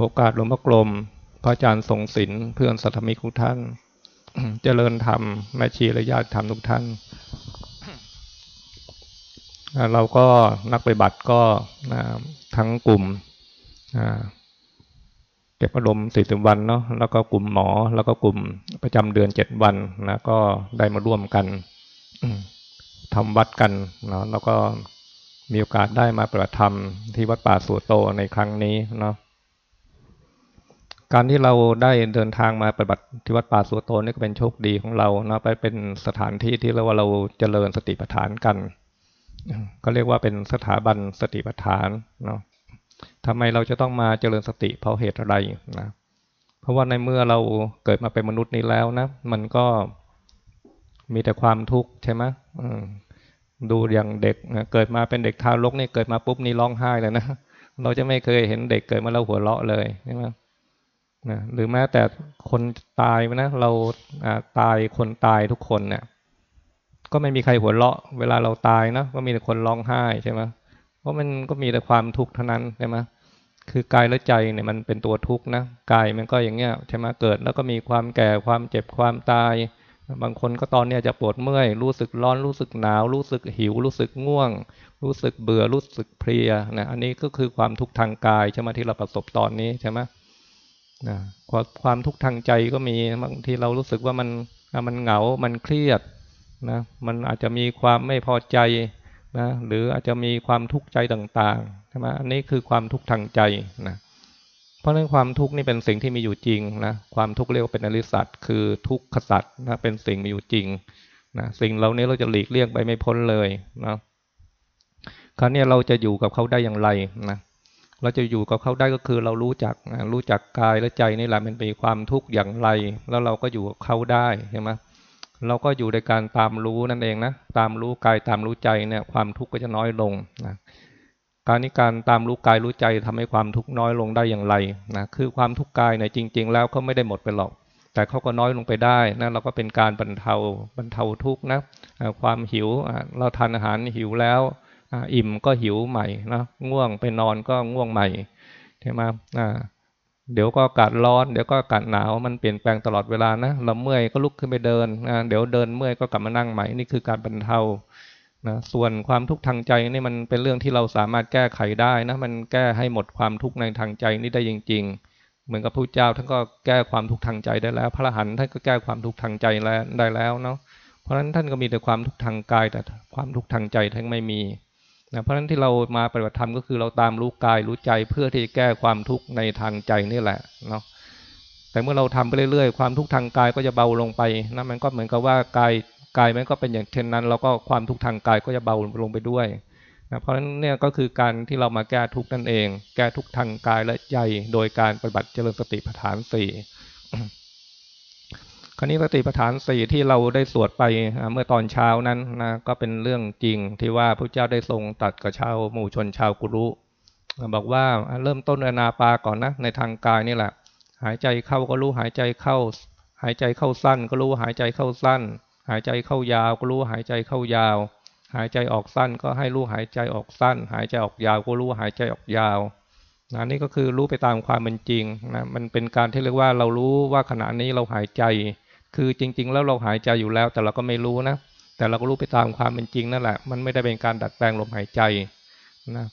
โอกาสหลวงพ่อกลม พระอาจารย์ทรงศิลป์เพื่อนสัตมิกทุกท่าน เจริญธรรม แม่ชีและญาติธรรมทุกท่าน เราก็นักปฏิบัติก็ทั้งกลุ่มเก็บอารมณ์สี่สิบวันเนาะแล้วก็กลุ่มหมอ แล้วก็กลุ่มประจำเดือนเจ็ดวันนะก็ได้มาร่วมกันทำวัดกันเนาะแล้วก็มีโอกาสได้มาปฏิบัติธรรมที่วัดป่าสุโตในครั้งนี้เนาะ การที่เราได้เดินทางมาปฏิบัติที่วัดป่าสุโตนี่ก็เป็นโชคดีของเราเนาะไปเป็นสถานที่ที่เราว่าเราเจริญสติปัฏฐานกัน ก็เรียกว่าเป็นสถาบันสติปัฏฐานเนาะทำไมเราจะต้องมาเจริญสติเพราะเหตุอะไรนะเพราะว่าในเมื่อเราเกิดมาเป็นมนุษย์นี้แล้วนะ มันก็มีแต่ความทุกข์ใช่ไหมดูอย่างเด็กนะเกิดมาเป็นเด็กทารกนี่เกิดมาปุ๊บนี่ร้องไห้เลยนะเราจะไม่เคยเห็นเด็กเกิดมาแล้วหัวเราะเลยใช่ไหม นะหรือแม้แต่คนตายนะเราตายคนตายทุกคนเนี่ย ก็ไม่มีใครหัวเราะ เวลาเราตายนะก็มีแต่คนร้องไห้ใช่ไหมเพราะมันก็มีแต่ความทุกข์เท่านั้นใช่ไหมคือกายและใจเนี่ยมันเป็นตัวทุกข์นะกายมันก็อย่างเงี้ยใช่ไหมเกิดแล้วก็มีความแก่ความเจ็บความตาย บางคนก็ตอนเนี้ยจะปวดเมื่อยรู้สึกร้อนรู้สึกหนาว รู้สึกหิว รู้สึกง่วง รู้สึกเบื่อรู้สึกเพลียนะอันนี้ก็คือความทุกข์ทางกายใช่ไหมที่เราประสบตอนนี้ใช่ไหม นะความทุกข์ทางใจก็มีบางทีเรารู้สึกว่ามันมันเหงา มันเครียดนะมันอาจจะมีความไม่พอใจนะหรืออาจจะมีความทุกข์ใจต่างๆใช่ไหมอันนี้คือความทุกข์ทางใจนะเพราะนั้นความทุกข์นี่เป็นสิ่งที่มีอยู่จริงนะความทุกข์เรียกว่าเป็นอริสัตคือทุกขสัตนะเป็นสิ่งมีอยู่จริงนะสิ่งเหล่านี้เราจะหลีกเลี่ยงไปไม่พ้นเลยนะคราวนี้เราจะอยู่กับเขาได้อย่างไรนะ เราจะอยู่กับเขาได้ก็คือเรารู้จักรู้จักกายและใจนี่แหละมันเป็นความทุกข์อย่างไร แล้วเราก็อยู่กับเขาได้ใช่ไหมเราก็อยู่ในการตามรู้นั่นเองนะตามรู้กายตามรู้ใจเนี่ยความทุกข์ก็จะน้อยลงนะการนี้การตามรู้กายรู้ใจทำให้ความทุกข์น้อยลงได้อย่างไรนะคือความทุกข์กายเนี่ยจริง ๆ แล้วเขาไม่ได้หมดไปหรอก แต่เขาก็น้อยลงไปได้นะเราก็เป็นการบรรเทาบรรเทาทุกข์นะความหิวเราทานอาหารหิวแล้ว อิ่มก็หิวใหม่นะง่วงไปนอนก็ง่วงใหม่ใช่ไหมเดี๋ยวก็อากาศร้อนเดี๋ยวก็อากาศหนาวมันเปลี่ยนแปลงตลอดเวลานะเราเมื่อยก็ลุกขึ้นไปเดินนะเดี๋ยวเดินเมื่อยก็กลับมานั่งใหม่นี่คือการบรรเทานะส่วนความทุกข์ทางใจนี่มันเป็นเรื่องที่เราสามารถแก้ไขได้นะมันแก้ให้หมดความทุกข์ในทางใจนี่ได้จริง ๆ เหมือนกับพระเจ้าท่านก็แก้ความทุกข์ทางใจได้แล้ว พระอรหันต์ท่านก็แก้ความทุกข์ทางใจแล้วได้แล้วเนาะเพราะฉะนั้นท่านก็มีแต่ความทุกข์ทางกายแต่ความทุกข์ทางใจท่านไม่มี นะเพราะฉะนั้นที่เรามาปฏิบัติธรรมก็คือเราตามรู้กายรู้ใจเพื่อที่จะแก้ความทุกข์ในทางใจนี่แหละเนาะแต่เมื่อเราทำไปเรื่อยๆ ความทุกข์ทางกายก็จะเบาลงไปนะมันก็เหมือนกับว่ากายกายมันก็เป็นอย่างเช่นนั้น แล้วก็ความทุกข์ทางกายก็จะเบาลงไปด้วยนะเพราะฉะนั้นเนี่ยก็คือการที่เรามาแก้ทุกข์นั่นเอง แก้ทุกข์ทางกายและใจโดยการปฏิบัติเจริญสติปัฏฐานสี่ คราวนี้สติปัฏฐานสี่ที่เราได้สวดไปเมื่อตอนเช้านั้นนะก็เป็นเรื่องจริงที่ว่าพระเจ้าได้ทรงตัดกับชาวหมู่ชนชาวกุรุบอกว่าเริ่มต้นอนาปาก่อนนะในทางกายนี่แหละ หายใจเข้าก็รู้หายใจเข้า หายใจเข้าสั้นก็รู้หายใจเข้าสั้น หายใจเข้ายาวก็รู้หายใจเข้ายาว หายใจออกสั้นก็ให้รู้หายใจออกสั้น หายใจออกยาวก็รู้หายใจออกยาวนะนี่ก็คือรู้ไปตามความเป็นจริงนะมันเป็นการที่เรียกว่าเรารู้ว่าขณะนี้เราหายใจ คือจริง ๆ แล้วเราหายใจอยู่แล้ว แต่เราก็ไม่รู้นะ แต่เราก็รู้ไปตามความเป็นจริงนั่นแหละ มันไม่ได้เป็นการดัดแปลงลมหายใจนะ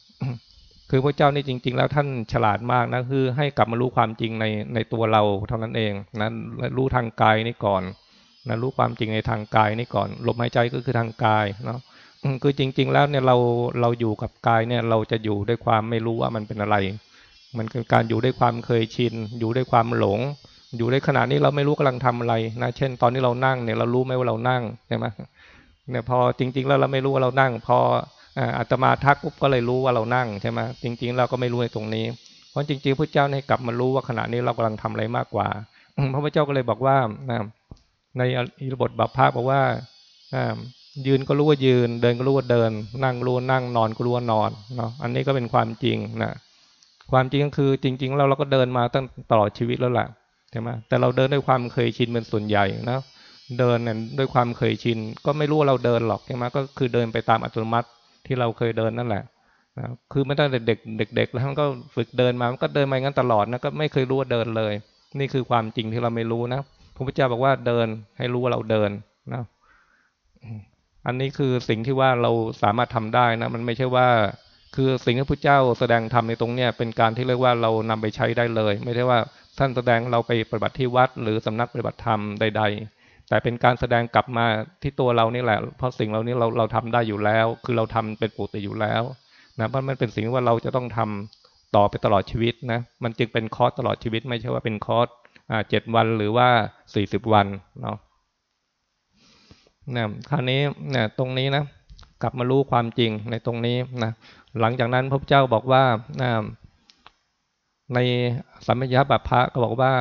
คือพระเจ้านี่จริง ๆ แล้วท่านฉลาดมากนะคือให้กลับมารู้ความจริงในในตัวเราเท่านั้นเองนะรู้ทางกายนี่ก่อนนะรู้ความจริงในทางกายนี่ก่อนลมหายใจก็คือทางกายเนาะคือจริง ๆ แล้วเนี่ยเราเราอยู่กับกายเนี่ยเราจะอยู่ด้วยความไม่รู้ว่ามันเป็นอะไร มันคือการอยู่ด้วยความเคยชิน อยู่ด้วยความหลง อยู่ในขณะนี้เราไม่รู้กำลังทำอะไรนะ เช่น ตอนนี้เรานั่งเนี่ยเรารู้ไหมว่าเรานั่งใช่ไหมเนี่ยพอจริง ๆ แล้วเราไม่รู้ว่าเรานั่ง พออาตมาทักปุ๊บก็เลยรู้ว่าเรานั่งใช่ไหมจริง ๆ เราก็ไม่รู้ในตรงนี้ เพราะจริงๆพระเจ้าให้กลับมารู้ว่าขณะนี้เรากำลังทำอะไรมากกว่าพระเจ้าก็เลยบอกว่าในอิรบทบัพพาบอกว่ายืนก็รู้ว่ายืน เดินก็รู้ว่าเดิน นั่งรู้ว่านั่งนอนก็รู้ว่านอนเนาะอันนี้ก็เป็นความจริงนะความจริงก็คือจริงๆเราเราก็เดินมาตั้งตลอดชีวิตแล้วแหละ ช่ไหมแต่เราเดินด้วยความเคยชินเป็นส่วนใหญ่นะเดินเนี่ยด้วยความเคยชิน ก็ไม่รู้ว่าเราเดินหรอกใช่ไหมก็คือเดินไปตามอัตโนมัติที่เราเคยเดินนั่นแหละนะคือไม่ตั้งแต่เด็กเด็กๆแล้วมันก็ฝึกเดินมามันก็เดินมางั้นตลอดนะก็ไม่เคยรู้ว่าเดินเลย นี่คือความจริงที่เราไม่รู้นะพระพุทธเจ้าบอกว่าเดินให้รู้ว่าเราเดินนะอันนี้คือสิ่งที่ว่าเราสามารถทำได้นะ มันไม่ใช่ว่าคือสิ่งที่พระเจ้าแสดงธรรมในตรงเนี้ยเป็นการที่เรียกว่าเรานำไปใช้ได้เลย ไม่ใช่ว่า ท่านแสดงเราไปปฏิบัติที่วัด หรือสำนักปฏิบัติธรรมใด ๆ แต่เป็นการแสดงกลับมาที่ตัวเรานี่แหละ เพราะสิ่งเหล่านี้เราเราทำได้อยู่แล้ว คือเราทำเป็นปกติอยู่แล้วนะเพราะมันเป็นสิ่งว่าเราจะต้องทำต่อไปตลอดชีวิตนะมันจึงเป็นคอร์สตลอดชีวิต ไม่ใช่ว่าเป็นคอร์สเจ็ดวันหรือว่าสี่สิบวันเนาะนะคราวนี้นี่ตรงนี้นะกลับมารู้ความจริงในตรงนี้นะหลังจากนั้นพระเจ้าบอกว่า ในสัมมยาบัพพะก็บอกว่า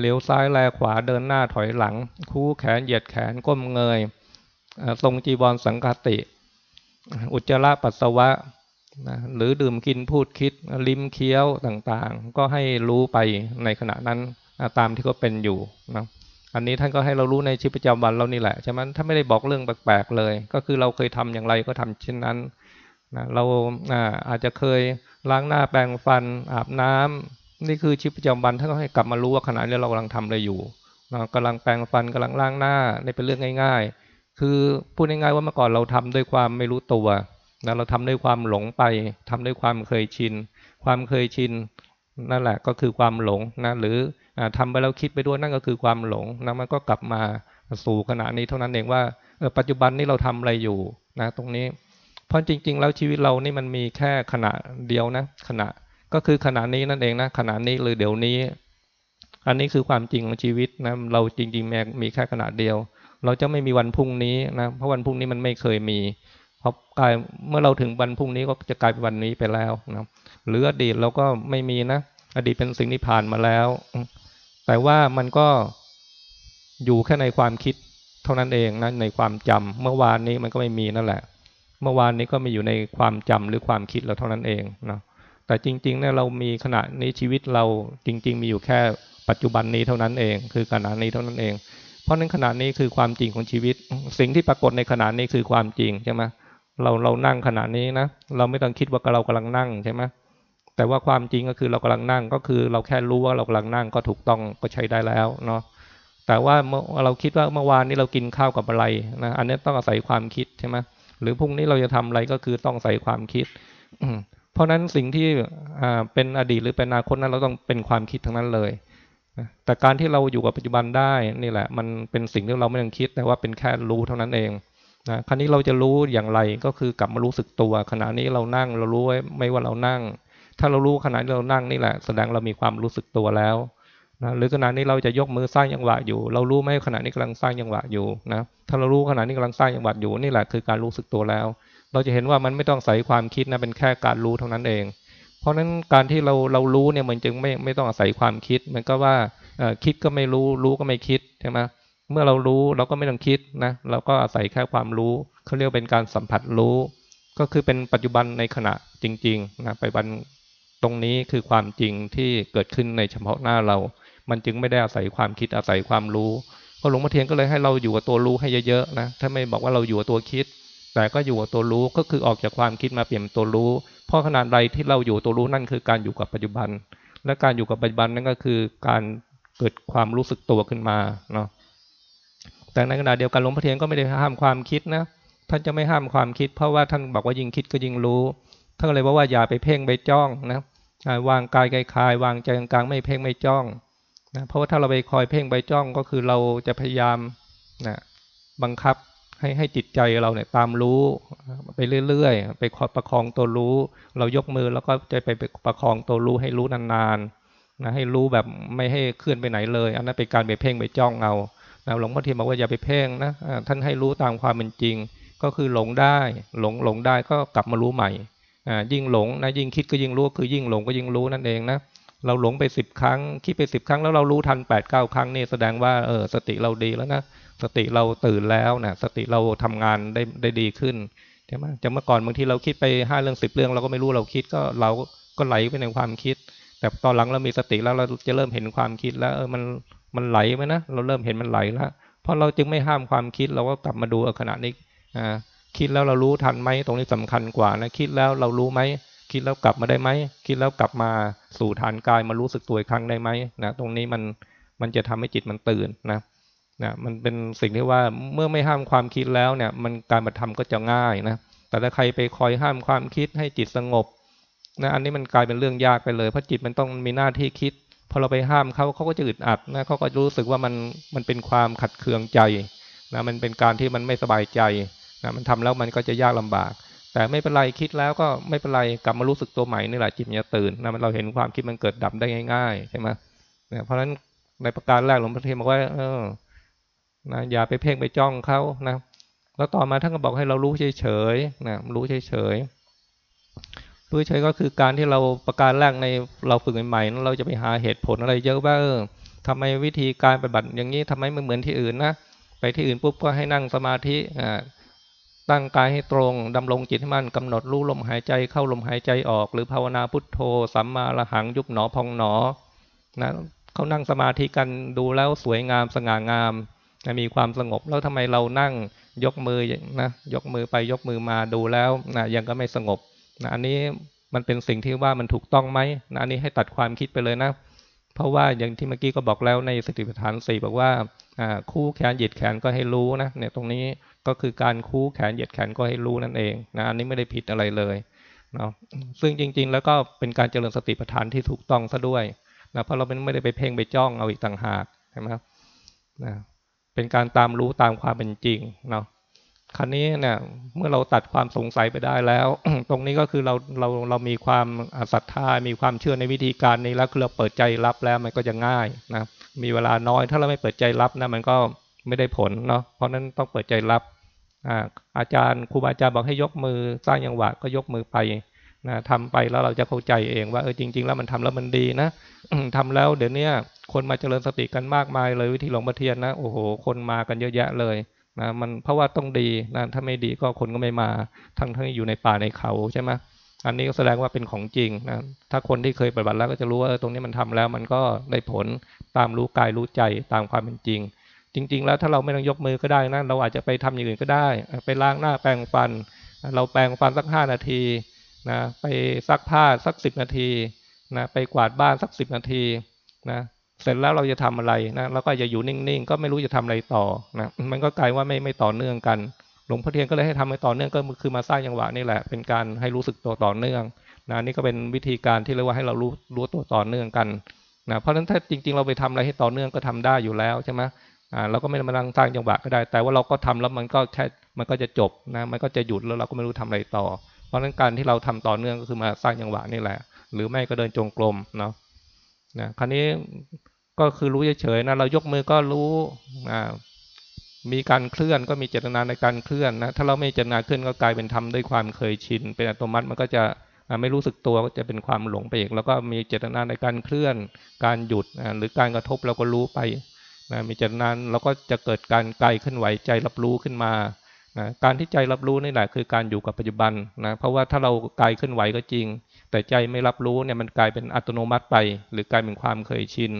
เลี้ยวซ้ายแลขวาเดินหน้าถอยหลัง คู่แขนเหยียดแขนก้มเงยทรงจีวรสังกติ อุจจาระปัสสาวะนะหรือดื่มกินพูดคิดลิ้มเคี้ยวต่างๆ ก็ให้รู้ไปในขณะนั้นตามที่เขาเป็นอยู่นะอันนี้ท่านก็ให้เรารู้ในชีวิตประจำวันเรานี่แหละใช่ไหมถ้าไม่ได้บอกเรื่องแปลกๆเลย ก็คือเราเคยทำอย่างไรก็ทำเช่นนั้นนะเราอาจจะเคยล้างหน้าแปรงฟันอาบน้ำนี่คือชีวิตประจำวันท่านก็ให้กลับมารู้ว่าขณะนี้เรากำลังทำอะไรอยู่นะกำลังแปรงฟันกำลังล้างหน้านี่เป็นเรื่องง่าย ๆ คือพูดง่ายๆว่าเมื่อก่อนเราทำด้วยความไม่รู้ตัวนะเราทำด้วยความหลงไปทำด้วยความเคยชิน ความเคยชินนั่นแหละก็คือความหลงนะหรือทำไปแล้วคิดไปด้วยนั่นก็คือความหลงนะมันก็กลับมาสู่ขณะนี้เท่านั้นเองว่าปัจจุบันนี้เราทำอะไรอยู่นะตรงนี้ เพราะจริง ๆ แล้วชีวิตเรานี่มันมีแค่ขณะเดียวนะขณะก็คือขณะนี้นั่นเองนะขณะนี้หรือเดี๋ยวนี้ อันนี้คือความจริงของชีวิตนะเราจริงๆมีแค่ขณะเดียว เราจะไม่มีวันพรุ่งนี้นะเพราะวันพรุ่งนี้มันไม่เคยมีเพอกลายเมื่อเราถึงวันพรุ่งนี้ก็จะกลายเป็นวันนี้ไปแล้วนะหรืออดีตเราก็ไม่มีนะอดีตเป็นสิ่งที่ผ่านมาแล้ว แต่ว่ามันก็อยู่แค่ในความคิดเท่านั้นเองนะในความจำเมื่อวานนี้มันก็ไม่มีนั่นแหละ เมื่อวานนี้ก็มีอยู่ในความจำหรือความคิดเราเท่านั้นเองนะแต่จริงๆเนี่ยเรามีขณะนี้ชีวิตเราจริง ๆ มีอยู่แค่ปัจจุบันนี้เท่านั้นเอง คือขณะนี้เท่านั้นเอง เพราะนั้นขณะนี้คือความจริงของชีวิต สิ่งที่ปรากฏในขณะนี้คือความจริงใช่ไหมเราเรานั่งขณะนี้นะเราไม่ต้องคิดว่าเรากำลังนั่งใช่ไหมแต่ว่าความจริงก็คือเรากำลังนั่งก็คือเราแค่รู้ว่าเรากำลังนั่งก็ถูกต้องก็ใช้ได้แล้วเนาะแต่ว่าเมื่อเราคิดว่าเมื่อวานนี้เรากินข้าวกับอะไรนะอันนี้ต้องอาศัยความคิดใช่ไหม หรือพรุ่งนี้เราจะทำอะไรก็คือต้องอาศัยความคิด เพราะนั้นสิ่งที่เป็นอดีตหรือเป็นอนาคตนั้นเราต้องเป็นความคิดทั้งนั้นเลยแต่การที่เราอยู่กับปัจจุบันได้นี่แหละ มันเป็นสิ่งที่เราไม่ต้องคิด แต่ว่าเป็นแค่รู้เท่านั้นเองนะครั้นี้เราจะรู้อย่างไรก็คือกลับมารู้สึกตัว ขณะนี้เรานั่งเรารู้ไว้ไม่ว่าเรานั่ง ถ้าเรารู้ขณะที่เรานั่งนี่แหละ แสดงเรามีความรู้สึกตัวแล้ว นะหรือขณะนี้เราจะยกมือสร้างยังหวะอยู่ เรารู้ไหมขณะนี้กำลังสร้างยังหวะอยู่นะถ้าเรารู้ขณะนี้กำลังสร้างยังหวะอยู่นี่แหละคือการรู้สึกตัวแล้ว เราจะเห็นว่ามันไม่ต้องใส่ความคิดนะเป็นแค่การรู้เท่านั้นเอง เพราะฉะนั้นการที่เราเรารู้เนี่ยมันจึงไม่ไม่ต้องอาศัยความคิด มันก็ว่าคิดก็ไม่รู้รู้ก็ไม่คิดใช่ไหมเมื่อเรารู้เราก็ไม่ต้องคิดนะเราก็อาศัยแค่ความรู้เขาเรียกเป็นการสัมผัสรู้ ก็คือเป็นปัจจุบันในขณะจริงๆนะไปบันตรงนี้คือความจริงที่เกิดขึ้นในเฉพาะหน้าเรา มันจึงไม่ได้อาศัยความคิดอาศัยความรู้พอหลวงพ่อเทียนก็เลยให้เราอยู่กับตัวรู้ให้เยอะๆนะถ้าไม่บอกว่าเราอยู่กับตัวคิด แต่ก็อยู่กับตัวรู้ก็คือออกจากความคิดมาเปลี่ยนตัวรู้ เพราะขนาดใดที่เราอยู่ตัวรู้นั่นคือการอยู่กับปัจจุบัน และการอยู่กับปัจจุบันนั่นก็คือการเกิดความรู้สึกตัวขึ้นมาเนาะแต่ในขณะเดียวกันหลวงพ่อเทียนก็ไม่ได้ห้ามความคิดนะท่านจะไม่ห้ามความคิด เพราะว่าท่านบอกว่ายิ่งคิดก็ยิ่งรู้ท่านเลยบอกว่าอย่าไปเพ่งไปจ้องนะวางกายกายคายวางใจกลางไม่เพ่งไม่จ้อง นะเพราะว่าถ้าเราไปคอยเพ่งไปจ้องก็คือเราจะพยายามนะบังคับให้ให้จิตใจเราเนี่ยตามรู้ไปเรื่อยๆ ไปประคองตัวรู้ เรายกมือแล้วก็จะไปประคองตัวรู้ให้รู้นานๆนะให้รู้แบบไม่ให้เคลื่อนไปไหนเลย อันนั้นเป็นการไปเพ่งไปจ้องเอาหลวงพ่อเทียนบอกว่าอย่าไปเพ่งนะท่านให้รู้ตามความเป็นจริง ก็คือหลงได้ หลงหลงได้ก็กลับมารู้ใหม่ยิ่งหลงนะยิ่งคิดก็ยิ่งรู้คือยิ่งหลงก็ยิ่งรู้นั่นเองนะ เราหลงไปสิบครั้ง คิดไปสิบครั้งแล้วเรารู้ทันแปดเก้าครั้งนี่แสดงว่าเออสติเราดีแล้วนะสติเราตื่นแล้วนะสติเราทำงานได้ได้ดีขึ้นใช่ไหมจะเมื่อก่อนบางทีเราคิดไปห้าเรื่องสิบเรื่องเราก็ไม่รู้เราคิดก็เราก็ไหลไปในความคิด แต่ตอนหลังเรามีสติแล้วเราจะเริ่มเห็นความคิดแล้วเออมันมันไหลไหมนะเราเริ่มเห็นมันไหลแล้วเพราะเราจึงไม่ห้ามความคิดเราก็กลับมาดูขณะนี้อ่าคิดแล้วเรารู้ทันไหมตรงนี้สำคัญกว่านะคิดแล้วเรารู้ไหม คิดแล้วกลับมาได้ไหมคิดแล้วกลับมาสู่ฐานกายมารู้สึกตัวอีกครั้งได้ไหมนะตรงนี้มันมันจะทำให้จิตมันตื่นนะนะมันเป็นสิ่งที่ว่าเมื่อไม่ห้ามความคิดแล้วเนี่ย มันการปฏิธรรมก็จะง่ายนะแต่ถ้าใครไปคอยห้ามความคิดให้จิตสงบนะอันนี้มันกลายเป็นเรื่องยากไปเลยเพราะจิตมันต้องมีหน้าที่คิดพอเราไปห้ามเขาเขาก็จะอึดอัดนะเขาก็รู้สึกว่ามันมันเป็นความขัดเคืองใจนะมันเป็นการที่มันไม่สบายใจนะมันทำแล้วมันก็จะยากลำบาก แต่ไม่เป็นไรคิดแล้วก็ไม่เป็นไรกลับมารู้สึกตัวใหม่นี่แหละจิตมันจะตื่นนะเราเห็นความคิดมันเกิดดับได้ง่าย ๆ ใช่ไหมเนะเพราะฉะนั้นในประการแรกหลวงพ่อเทียนบอกว่า เออนะอย่าไปเพ่งไปจ้องเขานะแล้วต่อมาท่านก็บอกให้เรารู้เฉยๆนะรู้เฉยๆรู้เฉยก็คือการที่เราประการแรกในเราฝึกใหม่ๆเราจะไปหาเหตุผลอะไรเยอะว่าเออทำไมวิธีการปฏิบัติอย่างนี้ทำไมไม่เหมือนที่อื่นนะไปที่อื่นปุ๊บก็ให้นั่งสมาธิอ่า ตั้งกายให้ตรงดำรงจิตให้มั่นกำหนดรู้ลมหายใจเข้าลมหายใจออก หรือภาวนาพุทโธสัมมาละหังยุบหนอพองหนอนะเขานั่งสมาธิกันดูแล้วสวยงามสง่างามนะมีความสงบแล้วทำไมเรานั่งยกมือนะยกมือไปยกมือมาดูแล้วนะยังก็ไม่สงบนะอันนี้มันเป็นสิ่งที่ว่ามันถูกต้องไหมนะอันนี้ให้ตัดความคิดไปเลยนะ เพราะว่าอย่างที่เมื่อกี้ก็บอกแล้วในสติปัฏฐานสี่บอกว่า คู่แขนเหยียดแขนก็ให้รู้นะเนี่ยตรงนี้ก็คือการคู่แขนเหยียดแขนก็ให้รู้นั่นเองนะอันนี้ไม่ได้ผิดอะไรเลยเนาะซึ่งจริง ๆ แล้วก็เป็นการเจริญสติปัฏฐานที่ถูกต้องซะด้วยนะเพราะเราไม่ได้ไปเพ่งไปจ้องเอาอีกต่างหากใช่ไหมครับนะเป็นการตามรู้ตามความเป็นจริงเนาะครั้นี้เนี่ยเมื่อเราตัดความสงสัยไปได้แล้ว ตรงนี้ก็คือเราเราเรามีความศรัทธามีความเชื่อในวิธีการนี้แล้วคือเราเปิดใจรับแล้วมันก็จะง่ายนะ มีเวลาน้อย ถ้าเราไม่เปิดใจรับนะมันก็ไม่ได้ผลเนาะเพราะนั้นต้องเปิดใจรับอาอาจารย์ครูบาอาจารย์บอกให้ยกมือสร้างยังหวะก็ยกมือไปนะทำไปแล้วเราจะเข้าใจเองว่าเออจริง ๆ แล้วมันทำแล้วมันดีนะทำแล้วเดี๋ยวนี้คนมาเจริญสติกันมากมายเลยวิธีหลวงพ่อเทียนนะโอ้โห คนมากันเยอะแยะเลยนะมันเพราะว่าต้องดีนะถ้าไม่ดีก็คนก็ไม่มาทั้งทั้งอยู่ในป่าในเขาใช่ไหม อันนี้ก็แสดงว่าเป็นของจริงนะถ้าคนที่เคยปฏิบัติแล้วก็จะรู้ว่าตรงนี้มันทำแล้ว มันก็ได้ผลตามรู้กายรู้ใจตามความเป็นจริง จริง ๆ แล้วถ้าเราไม่ต้องยกมือก็ได้นะเราอาจจะไปทำอย่างอื่นก็ได้ ไปล้างหน้าแปรงฟัน เราแปรงฟันสักห้านาทีนะไปซักผ้าสักสิบนาทีนะไปกวาดบ้านสักสิบนาทีนะเสร็จแล้วเราจะทำอะไรนะเราก็จะอยู่นิ่งๆ ก็ไม่รู้จะทำอะไรต่อนะมันก็กลายว่าไม่ไม่ต่อเนื่องกัน หลวงพ่อเทียนก็เลยให้ทำให้ต่อเนื่องก็คือมาสร้างจังหวะนี่แหละ เป็นการให้รู้สึกตัวต่อเนื่องนะนี่ก็เป็นวิธีการที่เรียกว่าให้เรารู้รู้ตัวต่อเนื่องกันนะเพราะฉะนั้นถ้าจริง ๆ เราไปทำอะไรให้ต่อเนื่องก็ทำได้อยู่แล้วใช่ไหมอ่าเราก็ไม่มานั่งสร้างจังหวะก็ได้ แต่ว่าเราก็ทำแล้วมันก็แค่มันก็จะจบนะมันก็จะหยุดแล้วเราก็ไม่รู้ทำอะไรต่อ เพราะฉะนั้นการที่เราทำต่อเนื่องก็คือมาสร้างจังหวะนี่แหละ หรือไม่ก็เดินจงกรมเนาะนะคราวนี้ก็คือรู้เฉยๆนะเรายกมือก็รู้อ่า มีการเคลื่อนก็มีเจตนาในการเคลื่อนนะถ้าเราไม่เจตนาเคลื่อนก็กลายเป็นทำด้วยความเคยชิน เป็นอัตโนมัติมันก็จะไม่รู้สึกตัวก็จะเป็นความหลงไปอีกแล้วก็มีเจตนาในการเคลื่อน การหยุดหรือการกระทบเราก็รู้ไปนะมีเจตนาเราก็จะเกิดการไกลขึ้นไหวใจรับรู้ขึ้นมานะการที่ใจรับรู้นี่แหละคือการอยู่กับปัจจุบันนะเพราะว่าถ้าเราไกลขึ้นไหวก็จริง แต่ใจไม่รับรู้เนี่ยมันกลายเป็นอัตโนมัติไป หรือกลายเป็นความเคยชิน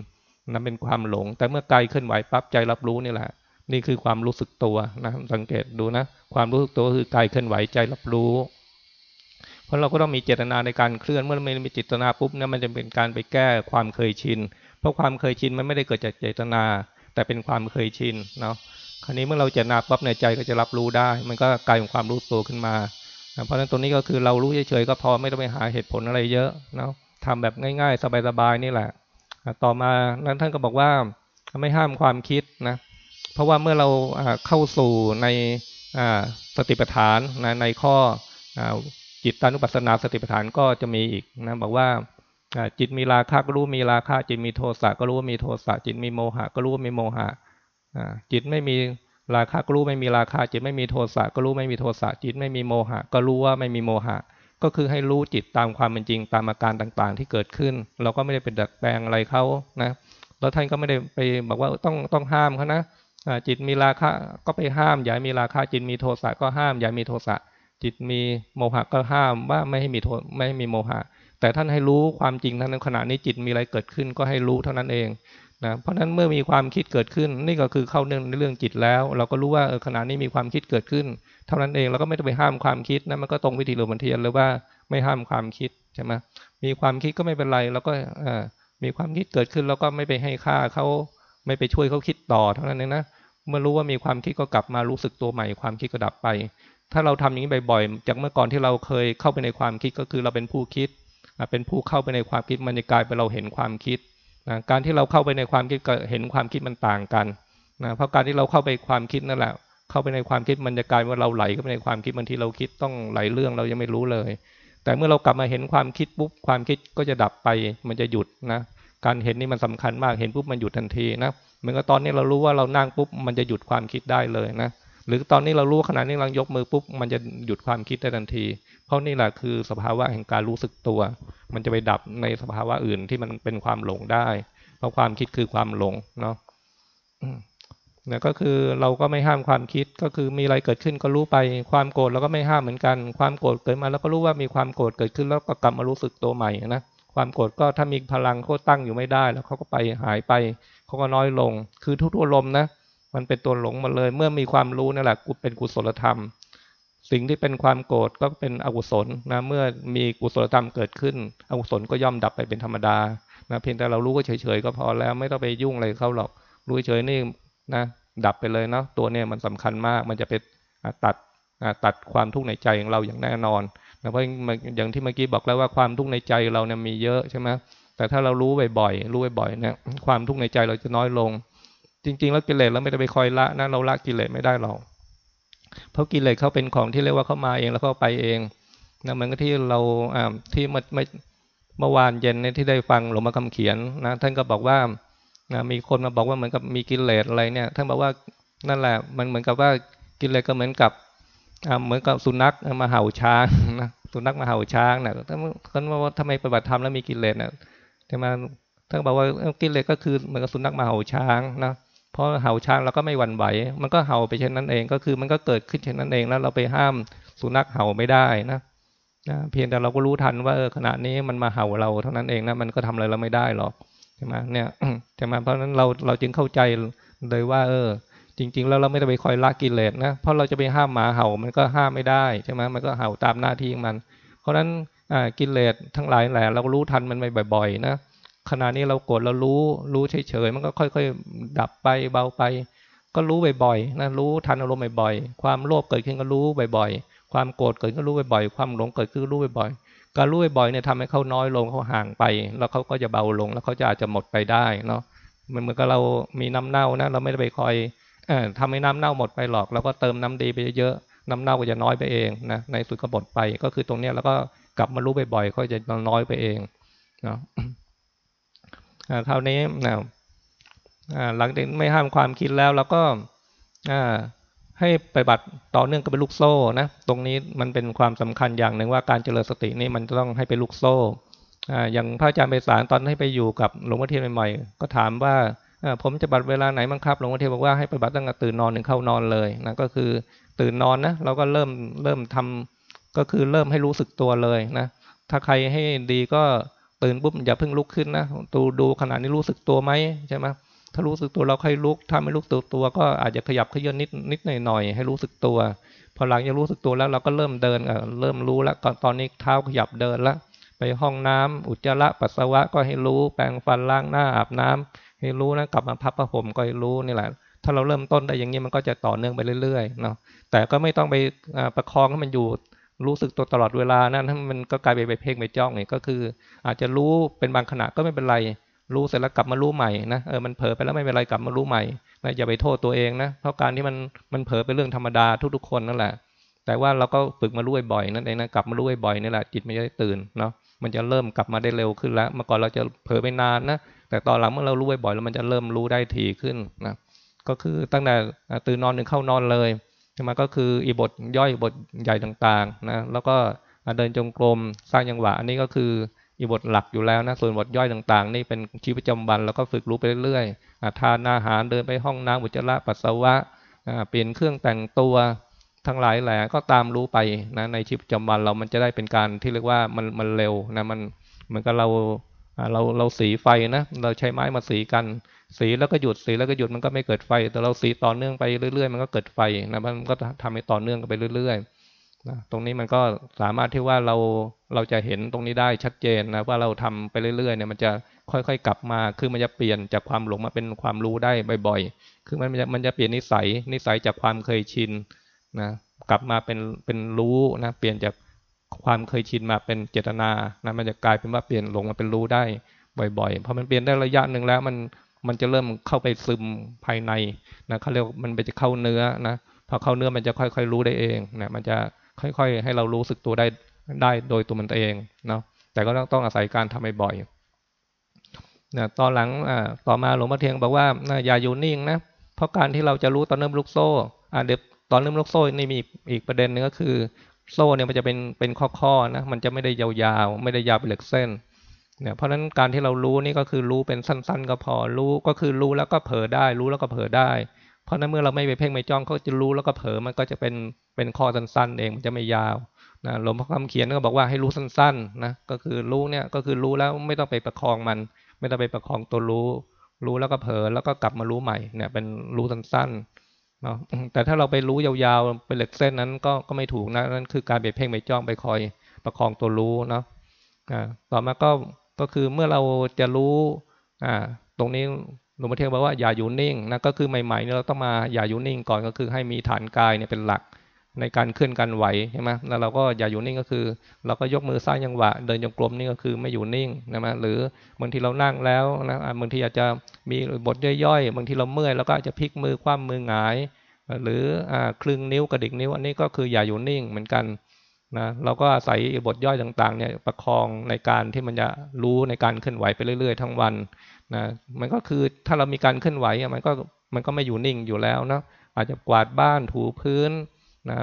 นั่นเป็นความหลง แต่เมื่อกายเคลื่อนไหวปั๊บใจรับรู้นี่แหละ นี่คือความรู้สึกตัวนะสังเกตดูนะ ความรู้สึกตัวคือกายเคลื่อนไหวใจรับรู้ เพราะเราก็ต้องมีเจตนาในการเคลื่อนเมื่อไม่มีเจตนาปุ๊บเนี่ยมันจะเป็นการไปแก้ความเคยชิน เพราะความเคยชินมันไม่ได้เกิดจากเจตนา แต่เป็นความเคยชินเนาะคราวนี้เมื่อเราเจตนาปั๊บในใจก็จะรับรู้ได้ มันก็กลายเป็นความรู้ตัวขึ้นมา เพราะฉะนั้นตรงนี้ก็คือเรารู้เฉยๆก็พอไม่ต้องไปหาเหตุผลอะไรเยอะเนาะทำแบบง่าย ๆ สบายๆนี่แหละ ต่อมานั้นท่านก็บอกว่าไม่ห้ามความคิดนะ เพราะว่าเมื่อเราเข้าสู่ในสติปัฏฐานนะในข้อจิตตานุปัสสนาสติปัฏฐานก็จะมีอีกนะบอกว่าจิตมีราคะก็รู้มีราคะ จิตมีโทสะก็รู้ว่ามีโทสะจิตมีโมหะก็รู้ว่ามีโมหะจิตไม่มีราคะก็รู้ไม่มีราคะ จิตไม่มีโทสะก็รู้ไม่มีโทสะจิตไม่มีโมหะ ก็รู้ว่าไม่มีโมหะ ก็คือให้รู้จิตตามความเป็นจริงตามอาการต่างๆ ที่เกิดขึ้น เราก็ไม่ได้เป็นดัดแปลงอะไรเขานะแล้วท่านก็ไม่ได้ไปบอกว่าต้องต้องห้ามเขานะ จิตมีราคะก็ไปห้ามอย่ามีราคะจิตมีโทสะก็ห้ามอย่ามีโทสะจิตมีโมหะก็ห้ามว่าไม่ให้มีโทไม่ให้มีโมหะ แต่ท่านให้รู้ความจริงนั้นในขณะนี้จิตมีอะไรเกิดขึ้นก็ให้รู้เท่านั้นเองนะเพราะนั้นเมื่อมีความคิดเกิดขึ้น นี่ก็คือเข้าเรื่องในเรื่องจิตแล้ว เราก็รู้ว่าเออขณะนี้มีความคิดเกิดขึ้น เท่านั้นเองเราก็ไม่ต้องไปห้ามความคิดนะมันก็ตรงวิธีหลวงพ่อเทียนเลยว่าไม่ห้ามความคิดใช่ไหมมีความคิดก็ไม่เป็นไรแล้วก็มีความคิดเกิดขึ้นแล้วก็ไม่ไปให้ค่าเขาไม่ไปช่วยเขาคิดต่อเท่านั้นเองนะ เมื่อรู้ว่ามีความคิดก็กลับมารู้สึกตัวใหม่ ความคิดก็ดับไป ถ้าเราทำอย่างนี้บ่อยๆ จากเมื่อก่อนที่เราเคยเข้าไปในความคิดก็คือเราเป็นผู้คิด เป็นผู้เข้าไปในความคิดมันจะกลายเป็นเราเห็นความคิดนะการที่เราเข้าไปในความคิดกับเห็นความคิดมันต่างกันนะเพราะการที่เราเข้าไปความคิดนั่นแหละ เข้าไปในความคิดมันจะกลายว่าเราไหลเข้าไปในความคิดบางทีเราคิดต้องไหลเรื่องเรายังไม่รู้เลย แต่เมื่อเรากลับมาเห็นความคิดปุ๊บความคิดก็จะดับไปมันจะหยุดนะการเห็นนี่มันสำคัญมากเห็นปุ๊บมันหยุดทันทีนะเมือนกับตอนนี้เรารู้ว่าเรานั่งปุ๊บมันจะหยุดความคิดได้เลยนะหรือตอนนี้เรารู้ขณะนี้เรายกมือปุ๊บมันจะหยุดความคิดได้ทันที เพราะนี่แหละคือสภาวะแห่งการรู้สึกตัว มันจะไปดับในสภาวะอื่นที่มันเป็นความหลงได้ เพราะความคิดคือความหลงเนาะนี่ก็คือเราก็ไม่ห้ามความคิดก็คือมีอะไรเกิดขึ้นก็รู้ไปความโกรธเราก็ไม่ห้ามเหมือนกัน ความโกรธเกิดมาแล้วก็รู้ว่ามีความโกรธเกิดขึ้นแล้วก็กลับมารู้สึกตัวใหม่นะความโกรธก็ถ้ามีพลังเขาตั้งอยู่ไม่ได้ แล้วเขาก็ไปหายไป เขาก็น้อยลง คือทุกอารมนะ มันเป็นตัวหลงมาเลย เมื่อมีความรู้นั่นแหละกูเป็นกุศลธรรม สิ่งที่เป็นความโกรธก็เป็นอกุศลนะ เมื่อมีกุศลธรรมเกิดขึ้น อกุศลก็ย่อมดับไปเป็นธรรมดา นะ เพียงแต่เรารู้ก็เฉยๆก็พอแล้ว ไม่ต้องไปยุ่งอะไรเขาหรอก รู้เฉยๆนี่นะ ดับไปเลยเนาะตัวเนี่ยมันสำคัญมาก มันจะไปตัดตัดความทุกข์ในใจของเราอย่างแน่นอนนะเพราะอย่างที่เมื่อกี้บอกแล้วว่าความทุกข์ในใจเราเนี่ยมีเยอะใช่ไหม แต่ถ้าเรารู้บ่อยๆรู้บ่อยๆเนี่ยความทุกข์ในใจเราจะน้อยลง จริง ๆ แล้วกิเลสเราไม่ได้ไปคอยละนะเราละกิเลสไม่ได้หรอกเพราะกิเลสเขาเป็นของที่เรียกว่าเขามาเองแล้วเขาไปเองนะเหมือนกับที่เราอ่าที่เมื่อเมื่อวานเย็นเนี่ยที่ได้ฟังหลวงพ่อคำเขียนนะท่านก็บอกว่านะมีคนมาบอกว่าเหมือนกับมีกิเลสอะไรเนี่ยท่านบอกว่านั่นแหละมันเหมือนกับว่ากิเลสก็เหมือนกับเหมือนกับสุนัขมาเห่าช้างนะสุนัขมาเห่าช้างนะท่านท่านว่าทำไมปฏิบัติธรรมแล้วมีกิเลสนะ ใช่ไหมท่านบอกว่ากิเลสก็คือเหมือนกับสุนัขมาเห่าช้างนะเพราะเห่าช้างเราก็ไม่หวั่นไหว มันก็เห่าไปเช่นนั้นเอง ก็คือมันก็เกิดขึ้นเช่นนั้นเองแล้วเราไปห้ามสุนัขเห่าไม่ได้นะนะเพียงแต่เราก็รู้ทันว่าเออขณะนี้มันมาเห่าเราเท่านั้นเองนะมันก็ทำอะไรเราไม่ได้หรอกใช่ไหมเนี่ยใช่ไหมเพราะฉะนั้นเราเราจึงเข้าใจเลยว่า เออ จริง ๆ แล้วเราไม่ได้ไปคอยละกิเลสนะเพราะเราจะไปห้ามหมาเห่ามันก็ห้ามไม่ได้ใช่ไหมมันก็เห่าตามหน้าที่ของมัน เพราะฉะนั้น กิเลสทั้งหลายแหละเรารู้ทันมันไปบ่อย ๆ นะขณะนี้เราโกรธเรารู้รู้เฉยๆมันก็ค่อย ๆ ดับไปเบาไป ก็รู้บ่อยๆนะรู้ทันอารมณ์บ่อยๆความโลภเกิดขึ้นก็รู้บ่อยๆ ความโกรธเกิดก็รู้บ่อยๆ ความหลงเกิดขึ้นก็รู้บ่อยๆการรู้บ่อยๆเนี่ยทำให้เขาน้อยลงเขาห่างไป แล้วเขาก็จะเบาลงแล้วเขาจะอาจจะหมดไปได้เนาะมันเหมือนกับเรามีน้ำเน่านะเราไม่ได้ไปคอยอทำให้น้ำเน่าหมดไปหรอกเราก็เติมน้ำดีไปเยอะๆน้ำเน่าก็จะน้อยไปเองนะในสุดก็หมดไปก็คือตรงเนี้ยแล้วก็ กลับมารู้บ่อยๆก็จะน้อยไปเองเนาะครานี้นะหลังจากไม่ห้ามความคิดแล้วเราก็ให้ไปบัติต่อเนื่องกับเป็นลูกโซ่นะตรงนี้มันเป็นความสำคัญอย่างหนึ่งว่าการเจริญสตินี่มันจะต้องให้เป็นลูกโซ่อย่างพระอาจารย์ไปสารตอนให้ไปอยู่กับหลวงพ่อเทียนใหม่ๆก็ถามว่าผมจะบัตรเวลาไหนบ้างครับหลวงพ่อเทียนบอกว่าให้ไปบัตรตั้งแต่ตื่นนอนถึงเข้านอนเลยนะก็คือตื่นนอนนะเราก็เริ่มเริ่มทำ ก็คือเริ่มให้รู้สึกตัวเลยนะ ถ้าใครให้ดีก็ตื่นปุ๊บอย่าเพิ่งลุกขึ้นนะดูดูขณะนี้รู้สึกตัวไหมใช่ไหมถ้ารู้สึกตัวเราค่อยลุก ถ้าไม่รู้สึกตัว ก็อาจจะขยับขยื่นนิดนิดหน่อยหน่อยให้รู้สึกตัว พอหลังจะรู้สึกตัวแล้วเราก็เริ่มเดินเริ่มรู้แล้วก่อนตอนนี้เท้าขยับเดินแล้วไปห้องน้ำอุจจาระปัสสาวะก็ให้รู้ แปรงฟันล้างหน้าอาบน้ำให้รู้นะกลับมาพับผ้าห่มก็ให้รู้นี่แหละถ้าเราเริ่มต้นได้อย่างนี้มันก็จะต่อเนื่องไปเรื่อยๆเนาะแต่ก็ไม่ต้องไปประคองให้มันอยู่ รู้สึกตัวตลอดเวลานั่นมันก็กลายไปไปเพ่งไปจ้องนี่ก็คือ อาจจะรู้เป็นบางขณะก็ไม่เป็นไรรู้เสร็จแล้วกลับมารู้ใหม่นะเออมันเผลอไปแล้วไม่เป็นไรกลับมารู้ใหม่นะอย่าไปโทษตัวเองนะเพราะการที่มันมันเผลอเป็นเรื่องธรรมดาทุกๆคนนั่นแหละ แต่ว่าเราก็ฝึกมารู้บ่อยนั่นเองนะกลับมารู้บ่อยนี่แหละจิตมันจะได้ตื่นเนาะมันจะเริ่มกลับมาได้เร็วขึ้นแล้ว เมื่อก่อนเราจะเผลอไปนานนะแต่ตอนหลังเมื่อเรารู้บ่อยแล้วมันจะเริ่มรู้ได้ถี่ขึ้นนะก็คือตั้งแต่ตื่นนอนถึงเข้านอนเลย ใช่ไหมก็คืออีบทย่อยบทใหญ่ต่างๆนะแล้วก็เดินจงกรมสร้างยังหวะ อันนี้ก็คืออีบทหลักอยู่แล้วนะส่วนบทย่อยต่างๆ นี่เป็นชีวิตประจำวันแล้วก็ฝึกรู้ไปเรื่อยๆทานอาหารเดินไปห้องน้ำอุจจาระปัสสาวะเปลี่ยนเครื่องแต่งตัวทั้งหลายแหละก็ตามรู้ไปนะในชีวิตประจำวันเรามันจะได้เป็นการที่เรียกว่ามันมันเร็วนะมันเหมือนกับเราเราเราสีไฟนะเราใช้ไม้มาสีกัน สีแล้วก็หยุดสีแล้วก็หยุดมันก็ไม่เกิดไฟ แต่เราสีต่อเนื่องไปเรื่อยๆ มันก็เกิดไฟนะมันก็ทำให้ต่อเนื่องกันไปเรื่อยๆนะตรงนี้มันก็สามารถที่ว่าเราเราจะเห็นตรงนี้ได้ชัดเจนนะว่าเราทำไปเรื่อยๆเนี่ยมันจะค่อยๆกลับมาคือมันจะเปลี่ยนจากความหลงมาเป็นความรู้ได้บ่อยๆ คือมันจะมันจะเปลี่ยนนิสัยนิสัยจากความเคยชินนะกลับมาเป็นเป็นรู้นะเปลี่ยนจากความเคยชินมาเป็นเจตนานะมันจะกลายเป็นว่าเปลี่ยนหลงมาเป็นรู้ได้บ่อยๆพอมันเปลี่ยนได้ระยะหนึ่งแล้วมัน มันจะเริ่มเข้าไปซึมภายในนะเขาเรียกมันไปจะเข้าเนื้อนะพอเข้าเนื้อมันจะค่อยๆรู้ได้เองนะมันจะค่อยๆ ให้เรารู้สึกตัวได้ได้โดยตัวมันเองเนาะแต่ก็ต้องอาศัยการทำบ่อยๆนะตอนหลังอ่าต่อมาหลวงพ่อเทียงบอกว่าอย่าอยู่นิ่งนะเพราะการที่เราจะรู้ตอนเริ่มลูกโซ่อ่าเดี๋ยวตอนเริ่มลูกโซ่นี่มีอีกประเด็นนึงก็คือ โซ่เนี่ยมันจะเป็นเป็นข้อๆนะมันจะไม่ได้ยาวๆไม่ได้ยาวเป็นเหล็กเส้น เนี่ยเพราะฉะนั้นการที่เรารู้นี่ก็คือรู้เป็นสั้น ๆ ก็พอรู้ก็คือรู้แล้วก็เผลอได้ รู้แล้วก็เผลอได้ เพราะนั้นเมื่อเราไม่ไปเพ่งไม่จ้องเขาจะรู้แล้วก็เผลอมันก็จะเป็นเป็นข้อสั้น ๆ เองมันจะไม่ยาวนะหลวงพ่อคำเขียนก็บอกว่าให้รู้สั้นๆนะก็คือรู้เนี่ยก็คือรู้แล้วไม่ต้องไปประคองมัน ไม่ต้องไปประคองตัวรู้ รู้แล้วก็เผลอแล้วก็กลับมารู้ใหม่เนี่ยเป็นรู้สั้นๆเนาะแต่ถ้าเราไปรู้ยาวๆเป็นเหล็กเส้นนั้นก็ก็ไม่ถูกนะนั่นคือการไปเพ่งไปจ้องไปคอยประคองตัวรู้เนาะต่อมาก็ ก็คือเมื่อเราจะรู้อ่าตรงนี้หลวงพ่อเทียนบอกว่าอย่าอยู่นิ่งนะก็คือใหม่ๆเนี่ยเราต้องมาอย่าอยู่นิ่งก่อนก็คือให้มีฐานกายเนี่ยเป็นหลักในการเคลื่อนการไหวใช่ไหมแล้วเราก็อย่าอยู่นิ่งก็คือ เราก็ยกมือสร้างยังหวะ เดินจงกรมนี่ก็คือไม่อยู่นิ่งนะมหรือบางทีเรานั่งแล้วนะบางทีอาจจะมีบทย่อยๆบางทีเราเมื่อยเราก็อาจจะพลิกมือคว่ำมือหงาย หรืออคลึงนิ้วกระดิกนิ้ว อันนี้ก็คืออย่าอยู่นิ่งเหมือนกัน นะเราก็อาศัยบทย่อยต่างๆเนี่ยประคองในการที่มันจะรู้ในการเคลื่อนไหวไปเรื่อย ๆ ทั้งวันนะมันก็คือถ้าเรามีการเคลื่อนไหวมันก็มันก็ไม่อยู่นิ่งอยู่แล้วนะอาจจะกวาดบ้านถูพื้นนะ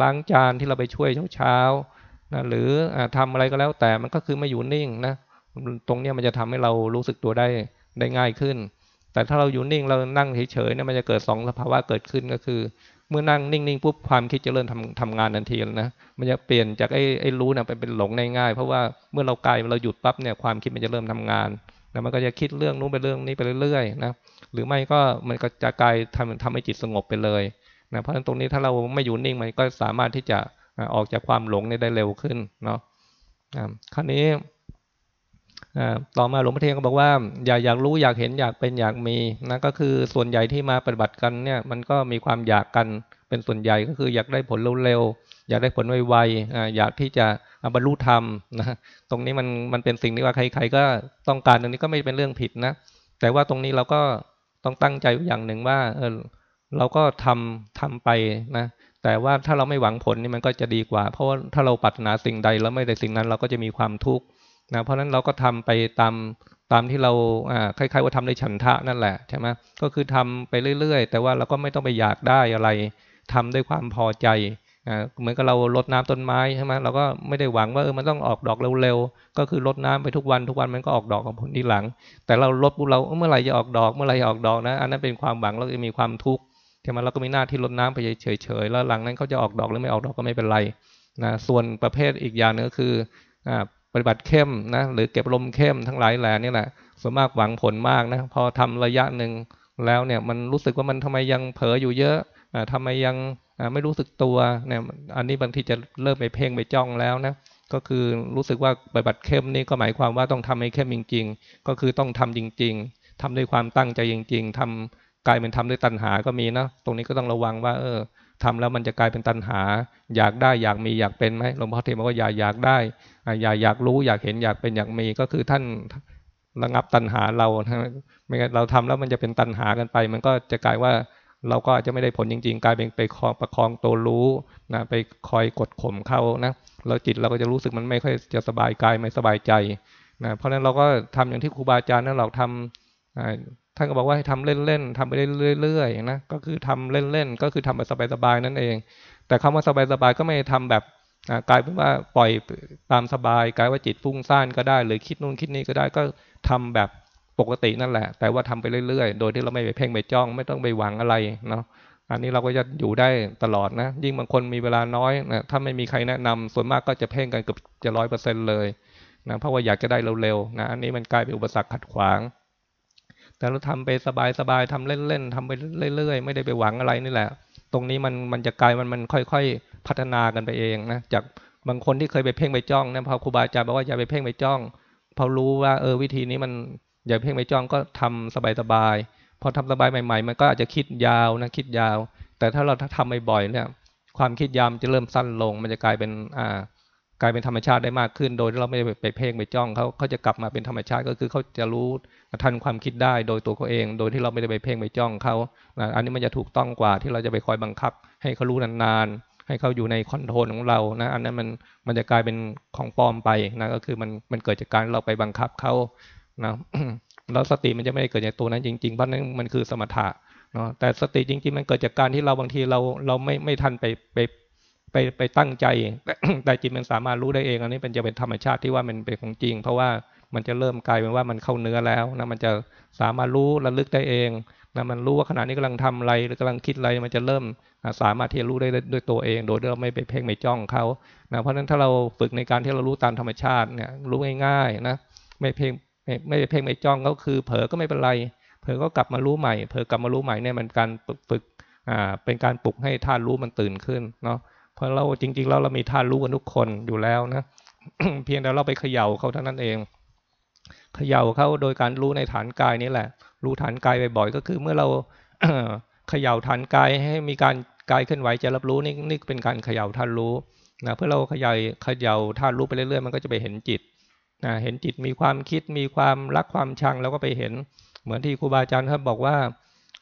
ล้างจานที่เราไปช่วยเช้าๆนะหรืออทำอะไรก็แล้วแต่มันก็คือไม่อยู่นิ่งนะตรงนี้มันจะทำให้เรารู้สึกตัวได้ได้ง่ายขึ้น แต่ถ้าเราอยู่นิ่งเรานั่งเฉยๆเนี่ยมันจะเกิดสองสภาวะเกิดขึ้นก็คือ เมื่อนั่งนิ่งๆปุ๊บความคิดจะเริ่มทำทำงานทันทีแล้วนะมันจะเปลี่ยนจากไอ้ไอ้รู้นะไปเป็นหลงง่ายๆเพราะว่าเมื่อเรากายเราหยุดปั๊บเนี่ยความคิดมันจะเริ่มทำงานแล้วมันก็จะคิดเรื่องนู้นไปเรื่องนี้ไปเรื่อยๆนะหรือไม่ก็มันก็จะกลายทำทำให้จิตสงบไปเลยนะเพราะฉะนั้นตรงนี้ถ้าเราไม่อยู่นิ่งมันก็สามารถที่จะออกจากความหลงได้เร็วขึ้นเนาะคราวนี้ ต่อมาหลวงพ่อเทียนก็บอกว่าอยากอยากรู้อยากเห็นอยากเป็นอยากมีนะก็คือส่วนใหญ่ที่มาปฏิบัติกันเนี่ยมันก็มีความอยากกันเป็นส่วนใหญ่ก็คืออยากได้ผลเร็วๆอยากได้ผลไวๆอยากที่จะบรรลุธรรมนะตรงนี้มันมันเป็นสิ่งที่ว่าใคร ๆ ก็ต้องการตรงนี้ก็ไม่เป็นเรื่องผิดนะแต่ว่าตรงนี้เราก็ต้องตั้งใจอย่างหนึ่งว่าเออเราก็ทำทำไปนะแต่ว่าถ้าเราไม่หวังผลนี่มันก็จะดีกว่า เพราะว่าถ้าเราปรารถนาสิ่งใดแล้วไม่ได้สิ่งนั้นเราก็จะมีความทุกข์ นะเพราะนั้นเราก็ทำไปตามตามที่เราคล้ายๆว่าทำในฉันทะนั่นแหละใช่ไหมก็คือทำไปเรื่อยๆ แต่ว่าเราก็ไม่ต้องไปอยากได้อะไรทำด้วยความพอใจเหมือนกับเราลดน้ำต้นไม้ใช่ไหมเราก็ไม่ได้หวังว่าเออมันต้องออกดอกเร็วๆก็คือลดน้ำไปทุกวันทุกวันมันก็ออกดอกของผลที่หลัง แต่เราลดปุ๊บเราเมื่อไหร่จะออกดอกเมื่อไหร่จะออกดอกนะ อันนั้นเป็นความหวังเราจะมีความทุกข์ใช่ไหมเราก็มีหน้าที่ลดน้ำไปเฉยๆแล้วหลังนั้นเขาจะออกดอกหรือไม่ออกดอกก็ไม่เป็นไรนะส่วนประเภทอีกอย่างนึงก็คือ ฏิบัติเข้มนะหรือเก็บลมเข้มทั้งหลายแหล่นี่แหละส่วนมากหวังผลมากนะพอทำระยะหนึ่งแล้วเนี่ยมันรู้สึกว่ามันทำไมยังเผลออยู่เยอะอ่าทำไมยังไม่รู้สึกตัวเนี่ยอันนี้บางทีจะเริ่มไปเพ่งไปจ้องแล้วนะก็คือรู้สึกว่าปฏิบัติเข้มนี่ก็หมายความว่าต้องทำให้เข้มจริง ๆ ก็คือต้องทำจริง ๆทำด้วยความตั้งใจจริง ๆทำกลายเป็นทำด้วยตัณหาก็มีนะตรงนี้ก็ต้องระวังว่า เออทำแล้วมันจะกลายเป็นตัณหา อยากได้อยากมีอยากเป็นไหมหลวงพ่อเทศบอกว่าอย่าอยากได้ อยากอยากรู้อยากเห็นอยากเป็นอยากมีก็คือท่านระงับตัณหาเราไม่งั้นเราทำแล้วมันจะเป็นตัณหากันไป มันก็จะกลายว่าเราก็อาจจะไม่ได้ผลจริง ๆ กลายเป็นไปคองประคองตัวรู้นะไปคอยกดข่มเขานะแล้วจิตเราก็จะรู้สึกมันไม่ค่อยจะสบายกายไม่สบายใจนะเพราะฉะนั้นเราก็ทำอย่างที่ครูบาอาจารย์นั้นเราทำท่านก็บอกว่าให้ทำเล่นๆทำไปเรื่อยๆนะก็คือทำเล่นๆก็คือทำแบบสบายๆนั่นเอง แต่คำว่าสบายๆก็ไม่ทำแบบ กลายเป็นว่าปล่อยตามสบายกลายว่าจิตฟุ้งซ่านก็ได้หรือคิดนู่นคิดนี่ก็ได้ก็ทำแบบปกตินั่นแหละ แต่ว่าทำไปเรื่อยๆ โดยที่เราไม่ไปเพ่งไปจ้องไม่ต้องไปหวังอะไรเนาะอันนี้เราก็จะอยู่ได้ตลอดนะ ยิ่งบางคนมีเวลาน้อยนะถ้าไม่มีใครแนะนำส่วนมากก็จะเพ่งกันเกือบจะร้อยเปอร์เซ็นเลยนะเพราะว่าอยากจะได้เร็วๆนะอันนี้มันกลายเป็นอุปสรรคขัดขวาง แต่เราทำไปสบายๆทำเล่นๆทำไปเรื่อยๆ ไม่ได้ไปหวังอะไรนี่แหละ ตรงนี้มันมันจะกลายมันมันค่อยๆ พัฒนากันไปเองนะจากบางคนที่เคยไปเพ่งไปจ้องนะพอครูบาอาจารย์บอกว่าอย่าไปเพ่งไปจ้องพอรู้ว่าเออวิธีนี้มันอย่าเพ่งไปจ้องก็ทำสบายๆพอทำสบายใหม่ ๆ มันก็อาจจะคิดยาวนะคิดยาว แต่ถ้าเราทำบ่อยๆเนี่ย ความคิดยามจะเริ่มสั้นลง มันจะกลายเป็นอ่ากลายเป็นธรรมชาติได้มากขึ้น โดยที่เราไม่ได้ไปเพ่งไปจ้องเขาเขาจะกลับมาเป็นธรรมชาติก็คือเขาจะรู้ทันความคิดได้โดยตัวเขาเอง โดยที่เราไม่ได้ไปเพ่งไปจ้องเขาอันนี้มันจะถูกต้องกว่าที่เราจะไปคอยบังคับ ให้เขารู้นานๆ ให้เขาอยู่ในคอนโทรลของเรานะอันนั้นมันมันจะกลายเป็นของปลอมไปนะก็คือมันมันเกิดจากการเราไปบังคับเขานะแล้วสติมันจะไม่ได้เกิดจากตัวนั้นจริงๆเพราะนั้นมันคือสมถะเนาะแต่สติจริงๆมันเกิดจากการที่เราบางทีเราเราไม่ไม่ทันไปไปไปไปตั้งใจ แต่จิตมันสามารถรู้ได้เอง อันนี้เป็นจะเป็นธรรมชาติที่ว่ามันเป็นของจริง เพราะว่ามันจะเริ่มกลายเป็นว่ามันเข้าเนื้อแล้วนะมันจะสามารถรู้ระลึกได้เอง นะมันรู้ว่าขณะนี้กำลังทำอะไรหรือกำลังคิดอะไรมันจะเริ่มสามารถที่จะรู้ได้ด้วยตัวเอง โดยเราไม่ไปเพ่งไม่จ้องเขานะเพราะฉะนั้นถ้าเราฝึกในการที่เรารู้ตามธรรมชาติเนี่ยรู้ง่ายๆนะไม่เพ่งไม่ไม่เพ่งไม่จ้องก็คือเผลอก็ไม่เป็นไรเผลอก็กลับมารู้ใหม่เผลอกลับมารู้ใหม่เนี่ยมันการฝึกอ่าเป็นการปลุกให้ธาตุรู้มันตื่นขึ้นเนาะเพราะเราจริงๆแล้วเรามีธาตุรู้กันทุกคนอยู่แล้วนะเพียงแต่เราไปเขย่าเขาเท่านั้นเองเขย่าเขาโดยการรู้ในฐานกายนี่แหละ รู้ฐานกายบ่อยๆก็คือเมื่อเราเขย่าฐานกายให้มีการกายเคลื่อนไหวจะรับรู้นี่นี่เป็นการเขย่าท่านรู้นะเพื่อเราขยายเขย่าท่านรู้ไปเรื่อยๆ มันก็จะไปเห็นจิตนะเห็นจิตมีความคิดมีความรักความชังแล้วก็ไปเห็น เหมือนที่ครูบาอาจารย์ท่านบอกว่า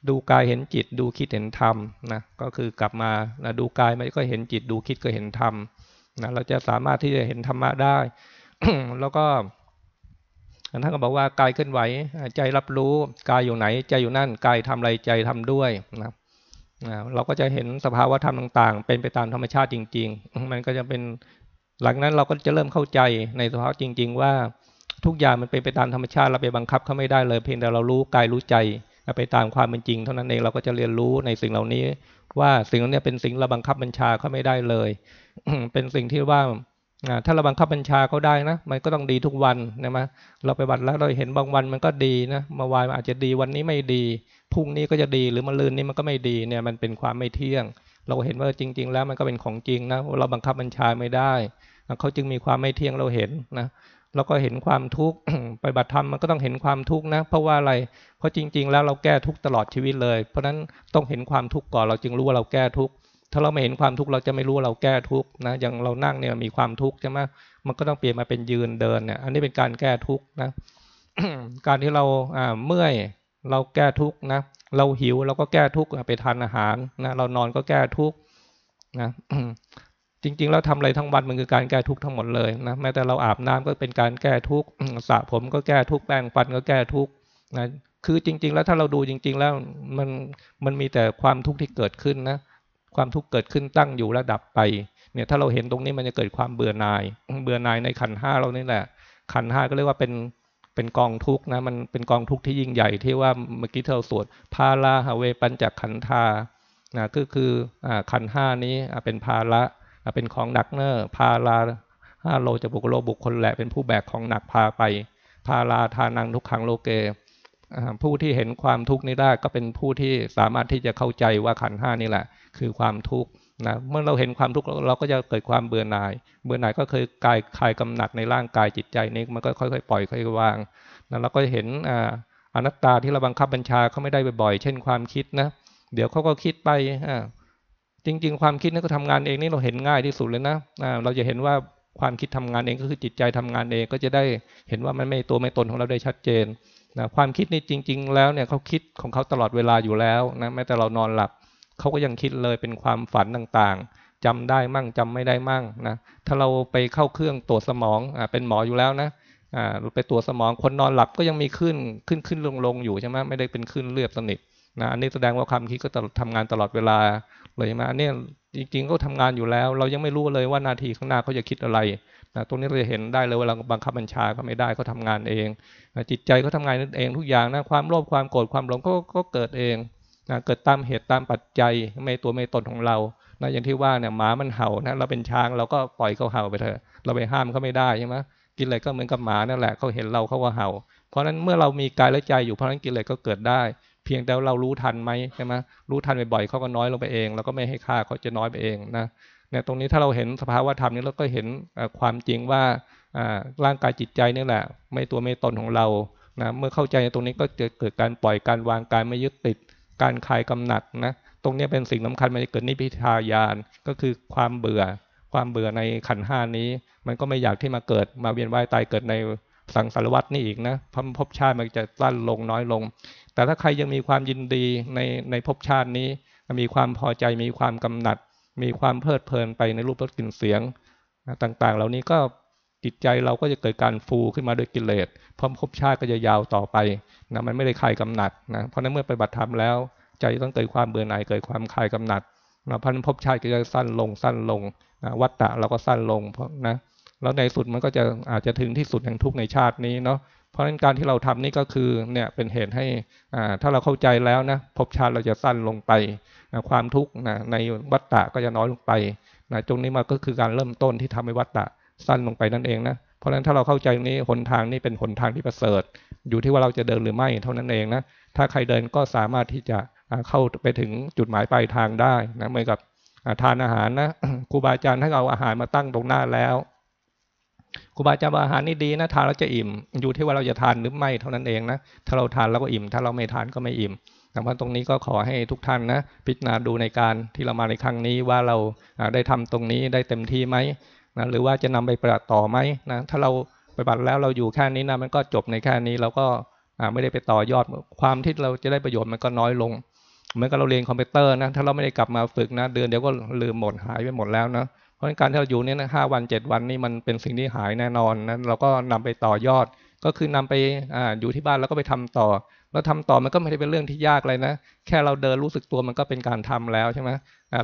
ดูกายเห็นจิต ดูคิดเห็นธรรมนะก็คือกลับมานะดูกายมันก็เห็นจิต ดูคิดก็เห็นธรรมนะเราจะสามารถที่จะเห็นธรรมะได้ แล้วก็ ท่านก็บอกว่ากายเคลื่อนไหวใจรับรู้กายอยู่ไหน ใจอยู่นั่นกายทำอะไรใจทำด้วยนะเราก็จะเห็นสภาวะธรรมต่าง ๆ เป็นไปตามธรรมชาติจริง ๆ มันก็จะเป็นหลังนั้นเราก็จะเริ่มเข้าใจในสภาวะจริง ๆ ว่าทุกอย่างมันเป็นไปตามธรรมชาติเราไปบังคับเขาไม่ได้เลย เพียงแต่เรารู้กายรู้ใจไปตามความเป็นจริง เท่านั้นเองเราก็จะเรียนรู้ในสิ่งเหล่านี้ ว่าสิ่งเหล่านี้เป็นสิ่งเราบังคับบัญชาเขาไม่ได้เลย เป็นสิ่งที่ว่า ถ้าเราบังคับบัญชาเขาได้นะมันก็ต้องดีทุกวันนะมะเราไปบัตรแล้วเราเห็นบางวันมันก็ดีนะมาวายอาจจะดีวันนี้ไม่ดีพรุ่งนี้ก็จะดีหรือมะลืนนี้มันก็ไม่ดีเนี่ยมันเป็นความไม่เที่ยง เราเห็นว่าจริง ๆ แล้วมันก็เป็นของจริงนะเราบังคับบัญชาไม่ได้เขาจึงมีความไม่เที่ยงเราเห็นนะเราก็เห็นความทุกข์ไปบัตรธรรมมันก็ต้องเห็นความทุกข์นะ เพราะว่าอะไร เพราะจริง ๆ แล้วเราแก้ทุกข์ตลอดชีวิตเลย เพราะนั้นต้องเห็นความทุกข์ก่อนเราจึงรู้ว่าเราแก้ทุกข์ ถ้าเราไม่เห็นความทุกข์เราจะไม่รู้เราแก้ทุกข์นะอย่างเรานั่งเนี่ยมีความทุกข์ใช่ไหมมันก็ต้องเปลี่ยนมาเป็นยืนเดินเนี่ย อันนี้เป็นการแก้ทุกข์นะการที่เราอ่าเมื่อยเราแก้ทุกข์นะเราหิวเราก็แก้ทุกข์ไปทานอาหารนะเรานอนก็แก้ทุกข์นะจริงๆเราทำอะไรทั้งวันมันคือการแก้ทุกข์ทั้งหมดเลยนะแม้แต่เราอาบน้ำก็เป็นการแก้ทุกข์สระผมก็แก้ทุกข์แปรงฟันก็แก้ทุกข์นะคือจริง ๆ แล้วถ้าเราดูจริง ๆ แล้วมันมันมีแต่ความทุกข์ที่เกิดขึ้นนะ ทุกข์เกิดขึ้นตั้งอยู่ระดับไป เนี่ยถ้าเราเห็นตรงนี้มันจะเกิดความเบื่อหน่าย เบื่อหน่ายในขันห้าเรานี่แหละ ขันห้าก็เรียกว่าเป็นเป็นกองทุกข์นะมันเป็นกองทุกข์ที่ยิ่งใหญ่ที่ว่าเมื่อกี้เธอสวดพาลาหาเวปัญจขันธานะก็คืออ่าขันห้านี้เป็นภาระเป็นของหนักเนอพาลาห้าโลจะบุคโลบุคคลแหละเป็นผู้แบกของหนักพาไปพาลาทานังทุกขังโลเก ผู้ที่เห็นความทุกข์นี้ได้ก็เป็นผู้ที่สามารถที่จะเข้าใจว่าขันห้านี่แหละ คือความทุกข์นะเมื่อเราเห็นความทุกข์เราก็จะเกิดความเบื่อหน่าย เบื่อหน่ายก็เคยกายคลายกำหนัดในร่างกายจิตใจนี้มันก็ค่อยๆ ปล่อยค่อยๆวางนะเราก็เห็นอนัตตาที่เราบังคับบัญชาเขาไม่ได้บ่อยๆ เช่นความคิดนะ เดี๋ยวเขาก็คิดไปจริง ๆ ความคิดนี่ก็ทำงานเองนี่เราเห็นง่ายที่สุดเลยนะเราจะเห็นว่าความคิดทำงานเองก็คือจิตใจทำงานเองก็จะได้เห็นว่ามันไม่ตัวไม่ตนของเราได้ชัดเจน นะความคิดนี่จริง ๆ แล้วเนี่ยเขาคิดของเขาตลอดเวลาอยู่แล้วนะแม้แต่เรานอนหลับเขาก็ยังคิดเลยเป็นความฝันต่างๆจำได้มั่งจำไม่ได้มั่งนะถ้าเราไปเข้าเครื่องตรวจสมองอ่าเป็นหมออยู่แล้วนะอ่าไปตรวจสมองคนนอนหลับก็ยังมีขึ้นขึ้นขึ้นลงลงอยู่ใช่ไหมไม่ได้เป็นขึ้นเรียบสนิทนะอันนี้แสดงว่าความคิดก็ทำงานตลอดเวลา เลยมอันนี้จริงๆก็ทำงานอยู่แล้ว เรายังไม่รู้เลยว่านาทีข้างหน้าเขาจะคิดอะไรนะตรงนี้เราจะเห็นได้เลยเวลาบังคับบัญชาก็ไม่ได้เขาทางานเองนะจิตใจเขาทางานนั่นเองทุกอย่างนะความโลภความโกรธความหลงก็ก็เกิดเองนะเกิดตามเหตุตามปัจจัยไม่ตัวไม่ตนของเรานะอย่างที่ว่าเนี่ยหมามันเห่านะเราเป็นช้างเราก็ปล่อยเขาเห่าไปเถอะเราไปห้ามเขาไม่ได้ใช่ไหมกินอะไรก็เหมือนกับหมานั่นแหละเขาเห็นเราเขาก็เห่า เพราะฉะนั้นเมื่อเรามีกายและใจอยู่เพราะนั้นกิเลสก็เกิดได้ เพียงแต่เรารู้ทันไหมใช่ไหมรู้ทันบ่อยๆเขาก็น้อยลงไปเองเราก็ไม่ให้ค่าเขาจะน้อยไปเองนะเนี่ยตรงนี้ถ้าเราเห็นสภาวะธรรมนี้เราก็เห็นความจริงว่าร่างกายจิตใจนี่แหละ ไม่ตัวไม่ตนของเรานะเมื่อเข้าใจในตรงนี้ก็จะเกิดการปล่อยการวางการไม่ยึดติด การคลายกำหนัดนะตรงนี้เป็นสิ่งสาคัญมันจะเกิดนิพพิทานญาณก็คือความเบื่อ ความเบื่อในขันห้านี้ มันก็ไม่อยากที่มาเกิดมาเวียนว่ายตายเกิดในสังสารวัตนี่อีกนะพภพชาติมันจะสั้นลงน้อยลง แต่ถ้าใครยังมีความยินดีในในภพชาตินี้ มีความพอใจมีความกำหนัด มีความเพลิดเพลินไปในรูปรสกลิ่นเสียงต่างๆ เหล่านี้ก็จิตใจเราก็จะเกิดการฟูขึ้นมาด้วยกิเลสพร้อมภพชาติก็จะยาวต่อไปนะมันไม่ได้คลายกำหนัดนะเพราะนั้นเมื่อไปบัติธรรมแล้ว ใจต้องเกิดความเบื่อหน่ายเกิดความคลายกำหนัดนะพันภพชาติก็จะสั้นลงสั้นลงนะวัตตะเราก็สั้นลงเพราะนะแล้วในสุดมันก็จะอาจจะถึงที่สุดแห่งทุกในชาตินี้เนาะ เพราะฉะนั้นการที่เราทำนี่ก็คือเนี่ยเป็นเหตุให้อ่าถ้าเราเข้าใจแล้วนะภพชาติเราจะสั้นลงไปนะความทุกข์นะในวัตตะก็จะน้อยลงไปนะตรงนี้มาก็คือการเริ่มต้นที่ทำให้วัตตะสั้นลงไปนั่นเองนะเพราะฉะนั้นถ้าเราเข้าใจนี้หนทางนี้เป็นหนทางที่ประเสริฐ อยู่ที่ว่าเราจะเดินหรือไม่เท่านั้นเองนะถ้าใครเดินก็สามารถที่จะเข้าไปถึงจุดหมายปลายทางได้นะเหมือนกับทานอาหารนะครูบาอาจารย์ถ้าเอาอาหารมาตั้งตรงหน้าแล้ว ครูบาอาจารย์อาหารนี่ดีนะทานแล้วจะอิ่ม อยู่ที่ว่าเราจะทานหรือไม่เท่านั้นเองนะถ้าเราทานแล้วก็อิ่ม ถ้าเราไม่ทานก็ไม่อิ่มดังนั้นตรงนี้ก็ขอให้ทุกท่านนะพิจารณาดูในการที่เรามาในครั้งนี้ว่าเราได้ทำตรงนี้ได้เต็มที่ไหมนะหรือว่าจะนำไปปฏิบัติต่อไหมนะถ้าเราปฏิบัติแล้วเราอยู่แค่นี้นะมันก็จบในแค่นี้เราก็ไม่ได้ไปต่อยอดความที่เราจะได้ประโยชน์มันก็น้อยลงเหมือนกับเราเรียนคอมพิวเตอร์นะถ้าเราไม่ได้กลับมาฝึกนะ เดือนเดียวก็ลืมหมดหายไปหมดแล้วนะ เพราะการที่เราอยู่เนี่ยนะห้าวันเจ็ดวันนี่มันเป็นสิ่งที่หายแน่นอนนะเราก็นำไปต่อยอด ก็คือนำไปออยู่ที่บ้านแล้วก็ไปทำต่อ แล้วทำต่อมันก็ไม่ได้เป็นเรื่องที่ยากเลยนะ แค่เราเดินรู้สึกตัวมันก็เป็นการทำแล้วใช่ไหม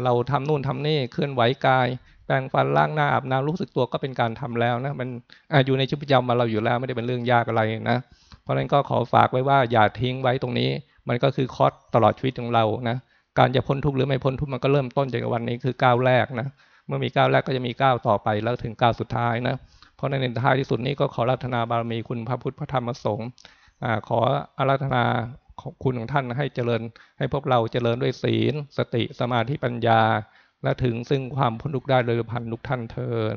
เราทำนู่นทำนี่เคลื่อนไหวกาย แปรงฟันล้างหน้าอาบน้ำรู้สึกตัวก็เป็นการทำแล้วนะมันออยู่ในชีวิตประจำวันเราอยู่แล้วไม่ได้เป็นเรื่องยากอะไรนะ เพราะฉะนั้นก็ขอฝากไว้ว่าอย่าทิ้งไว้ตรงนี้ มันก็คือคอสตลอดชีวิตของเรานะการจะพ้นทุกข์หรือไม่พ้นทุกข์มันก็เริ่มต้นจากวันนี้คือก้าวแรกนะ เมื่อมีก้าวแรกก็จะมีก้าวต่อไปแล้วถึงก้าวสุดท้ายนะ เพราะในท้ายที่สุดนี้ก็ขอรัตนาบารมีคุณพระพุทธพระธรรมพระสงฆ์ขออารัตนาคุณของท่านให้เจริญ ให้พวกเราเจริญด้วยศีล สติสมาธิปัญญา และถึงซึ่งความพ้นทุกข์ได้โดยพันทุกท่านเทิน